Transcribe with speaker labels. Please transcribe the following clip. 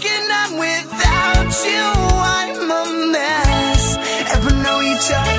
Speaker 1: second I'm without you, I'm a mess. Ever know each other?